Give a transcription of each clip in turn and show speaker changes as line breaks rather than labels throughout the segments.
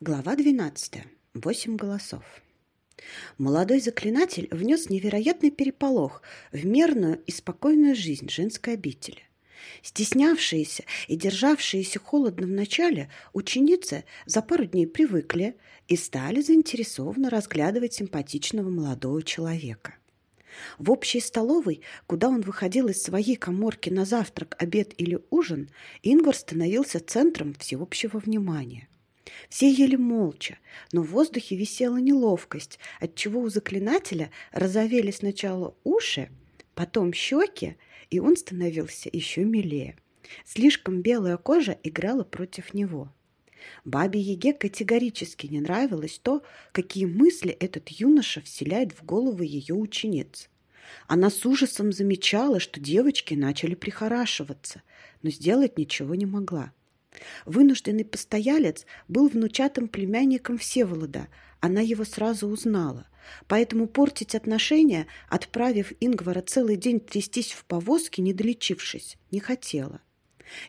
Глава 12. Восемь голосов. Молодой заклинатель внес невероятный переполох в мерную и спокойную жизнь женской обители. Стеснявшиеся и державшиеся холодно вначале ученицы за пару дней привыкли и стали заинтересованно разглядывать симпатичного молодого человека. В общей столовой, куда он выходил из своей коморки на завтрак, обед или ужин, Ингвар становился центром всеобщего внимания – все ели молча, но в воздухе висела неловкость, отчего у заклинателя разовели сначала уши, потом щеки, и он становился еще милее. Слишком белая кожа играла против него. Бабе Еге категорически не нравилось то, какие мысли этот юноша вселяет в головы ее учениц. Она с ужасом замечала, что девочки начали прихорашиваться, но сделать ничего не могла. Вынужденный постоялец был внучатым племянником Всеволода. Она его сразу узнала. Поэтому портить отношения, отправив Ингвара целый день трястись в повозке, не долечившись, не хотела.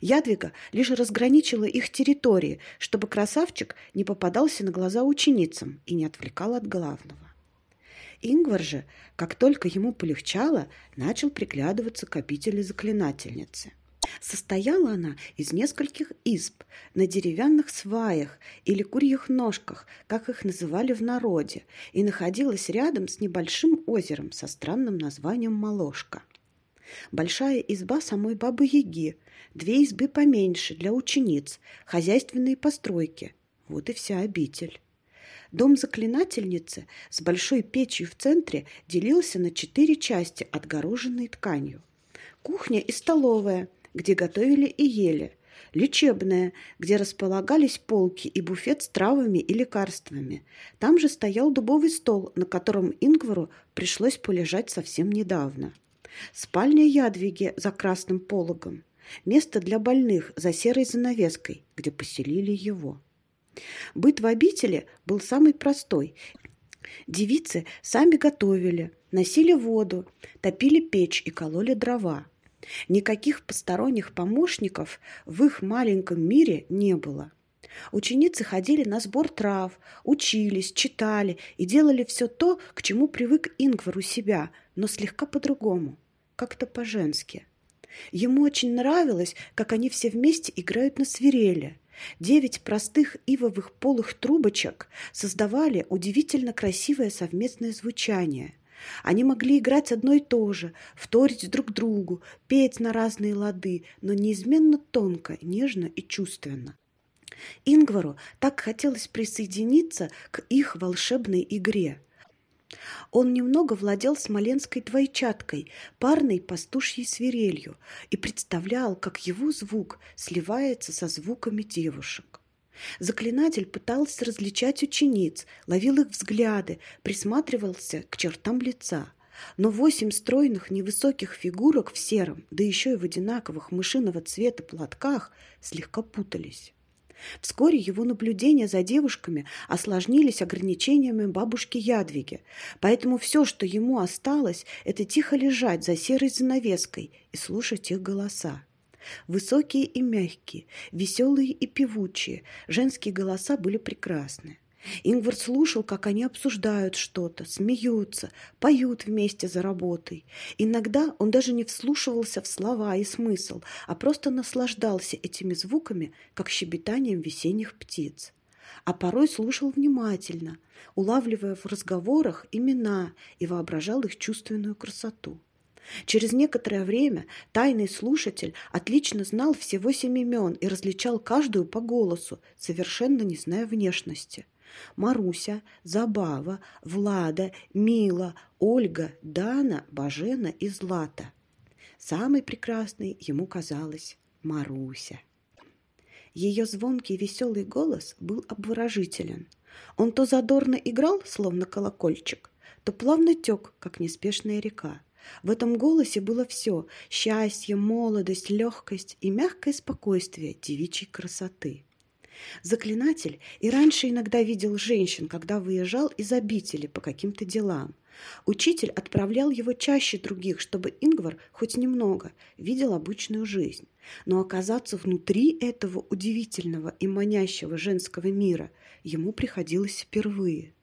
Ядвига лишь разграничила их территории, чтобы красавчик не попадался на глаза ученицам и не отвлекал от главного. Ингвар же, как только ему полегчало, начал приглядываться к обители заклинательницы. Состояла она из нескольких изб на деревянных сваях или курьих ножках, как их называли в народе, и находилась рядом с небольшим озером со странным названием Молошка. Большая изба самой Бабы-Яги, две избы поменьше для учениц, хозяйственные постройки. Вот и вся обитель. Дом заклинательницы с большой печью в центре делился на четыре части, отгороженные тканью. Кухня и столовая – где готовили и ели, лечебная, где располагались полки и буфет с травами и лекарствами. Там же стоял дубовый стол, на котором Ингвару пришлось полежать совсем недавно. Спальня Ядвиги за красным пологом. Место для больных за серой занавеской, где поселили его. Быт в обители был самый простой. Девицы сами готовили, носили воду, топили печь и кололи дрова. Никаких посторонних помощников в их маленьком мире не было. Ученицы ходили на сбор трав, учились, читали и делали все то, к чему привык Ингвар у себя, но слегка по-другому, как-то по-женски. Ему очень нравилось, как они все вместе играют на свирели. Девять простых ивовых полых трубочек создавали удивительно красивое совместное звучание. Они могли играть одно и то же, вторить друг другу, петь на разные лады, но неизменно тонко, нежно и чувственно. Ингвару так хотелось присоединиться к их волшебной игре. Он немного владел смоленской двойчаткой, парной пастушьей свирелью, и представлял, как его звук сливается со звуками девушек. Заклинатель пытался различать учениц, ловил их взгляды, присматривался к чертам лица. Но восемь стройных невысоких фигурок в сером, да еще и в одинаковых мышиного цвета платках, слегка путались. Вскоре его наблюдения за девушками осложнились ограничениями бабушки Ядвиги, поэтому все, что ему осталось, это тихо лежать за серой занавеской и слушать их голоса. Высокие и мягкие, веселые и певучие, женские голоса были прекрасны. Ингвар слушал, как они обсуждают что-то, смеются, поют вместе за работой. Иногда он даже не вслушивался в слова и смысл, а просто наслаждался этими звуками, как щебетанием весенних птиц. А порой слушал внимательно, улавливая в разговорах имена и воображал их чувственную красоту. Через некоторое время тайный слушатель отлично знал все восемь имен и различал каждую по голосу, совершенно не зная внешности. Маруся, Забава, Влада, Мила, Ольга, Дана, Бажена и Злата. Самой прекрасной ему казалась Маруся. Ее звонкий веселый голос был обворожителен. Он то задорно играл, словно колокольчик, то плавно тек, как неспешная река. В этом голосе было все – счастье, молодость, легкость и мягкое спокойствие девичьей красоты. Заклинатель и раньше иногда видел женщин, когда выезжал из обители по каким-то делам. Учитель отправлял его чаще других, чтобы Ингвар хоть немного видел обычную жизнь. Но оказаться внутри этого удивительного и манящего женского мира ему приходилось впервые.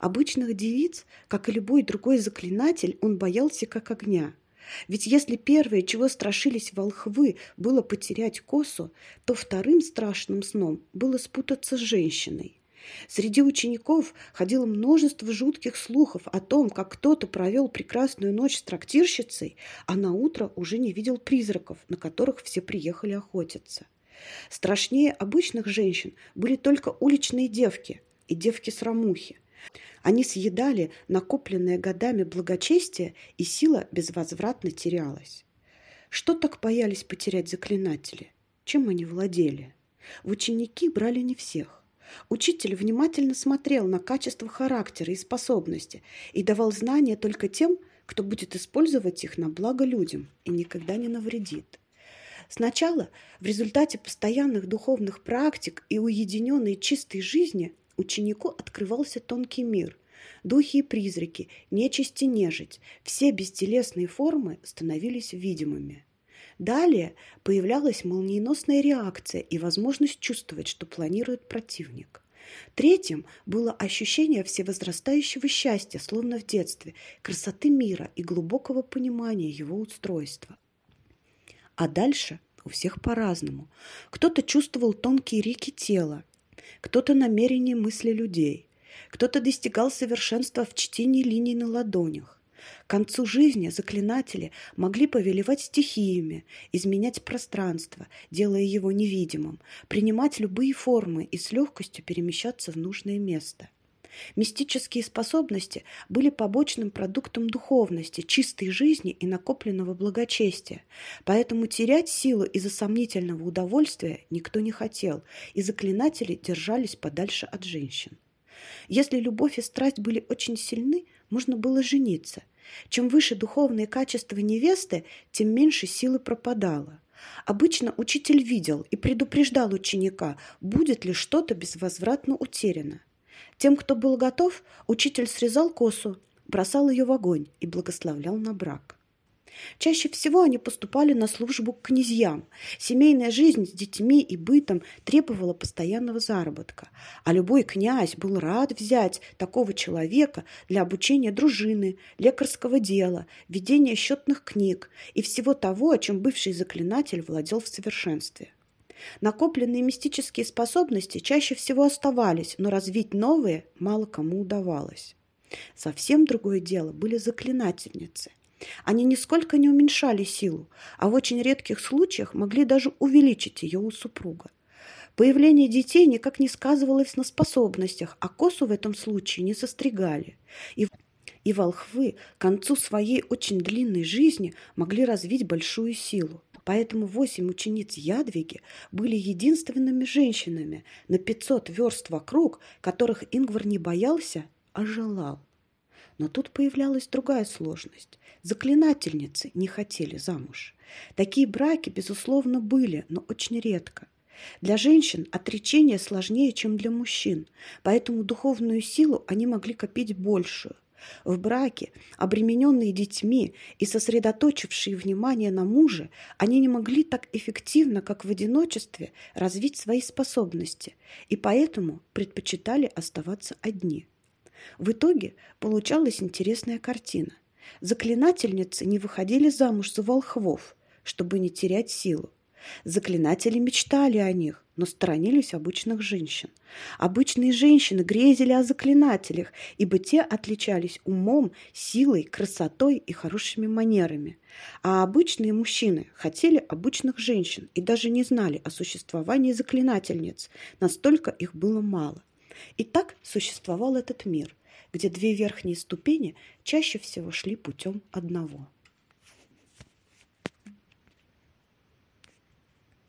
Обычных девиц, как и любой другой заклинатель, он боялся как огня. Ведь если первое, чего страшились волхвы, было потерять косу, то вторым страшным сном было спутаться с женщиной. Среди учеников ходило множество жутких слухов о том, как кто-то провел прекрасную ночь с трактирщицей, а на утро уже не видел призраков, на которых все приехали охотиться. Страшнее обычных женщин были только уличные девки и девки-срамухи. Они съедали накопленное годами благочестие, и сила безвозвратно терялась. Что так боялись потерять заклинатели? Чем они владели? В ученики брали не всех. Учитель внимательно смотрел на качество характера и способности и давал знания только тем, кто будет использовать их на благо людям и никогда не навредит. Сначала, в результате постоянных духовных практик и уединенной чистой жизни, ученику открывался тонкий мир. Духи и призраки, нечисть и нежить, все бестелесные формы становились видимыми. Далее появлялась молниеносная реакция и возможность чувствовать, что планирует противник. Третьим было ощущение всевозрастающего счастья, словно в детстве, красоты мира и глубокого понимания его устройства. А дальше у всех по-разному. Кто-то чувствовал тонкие реки тела, кто-то намерения мысли людей, кто-то достигал совершенства в чтении линий на ладонях, к концу жизни заклинатели могли повелевать стихиями, изменять пространство, делая его невидимым, принимать любые формы и с легкостью перемещаться в нужное место. Мистические способности были побочным продуктом духовности, чистой жизни и накопленного благочестия. Поэтому терять силу из-за сомнительного удовольствия никто не хотел, и заклинатели держались подальше от женщин. Если любовь и страсть были очень сильны, можно было жениться – чем выше духовные качества невесты, тем меньше силы пропадало. Обычно учитель видел и предупреждал ученика, будет ли что-то безвозвратно утеряно. Тем, кто был готов, учитель срезал косу, бросал ее в огонь и благословлял на брак. Чаще всего они поступали на службу к князьям. Семейная жизнь с детьми и бытом требовала постоянного заработка, а любой князь был рад взять такого человека для обучения дружины, лекарского дела, ведения счетных книг и всего того, чем бывший заклинатель владел в совершенстве. Накопленные мистические способности чаще всего оставались, но развить новые мало кому удавалось. Совсем другое дело были заклинательницы – они нисколько не уменьшали силу, а в очень редких случаях могли даже увеличить ее у супруга. Появление детей никак не сказывалось на способностях, а косу в этом случае не состригали. И, и волхвы к концу своей очень длинной жизни могли развить большую силу. Поэтому восемь учениц Ядвиги были единственными женщинами на 500 верст вокруг, которых Ингвар не боялся, а желал. Но тут появлялась другая сложность. Заклинательницы не хотели замуж. Такие браки, безусловно, были, но очень редко. Для женщин отречение сложнее, чем для мужчин, поэтому духовную силу они могли копить большую. В браке, обремененные детьми и сосредоточившие внимание на муже, они не могли так эффективно, как в одиночестве, развить свои способности, и поэтому предпочитали оставаться одни – в итоге получалась интересная картина. Заклинательницы не выходили замуж за волхвов, чтобы не терять силу. Заклинатели мечтали о них, но сторонились обычных женщин. Обычные женщины грезили о заклинателях, ибо те отличались умом, силой, красотой и хорошими манерами. А обычные мужчины хотели обычных женщин и даже не знали о существовании заклинательниц, настолько их было мало. И так существовал этот мир, где две верхние ступени чаще всего шли путем одного.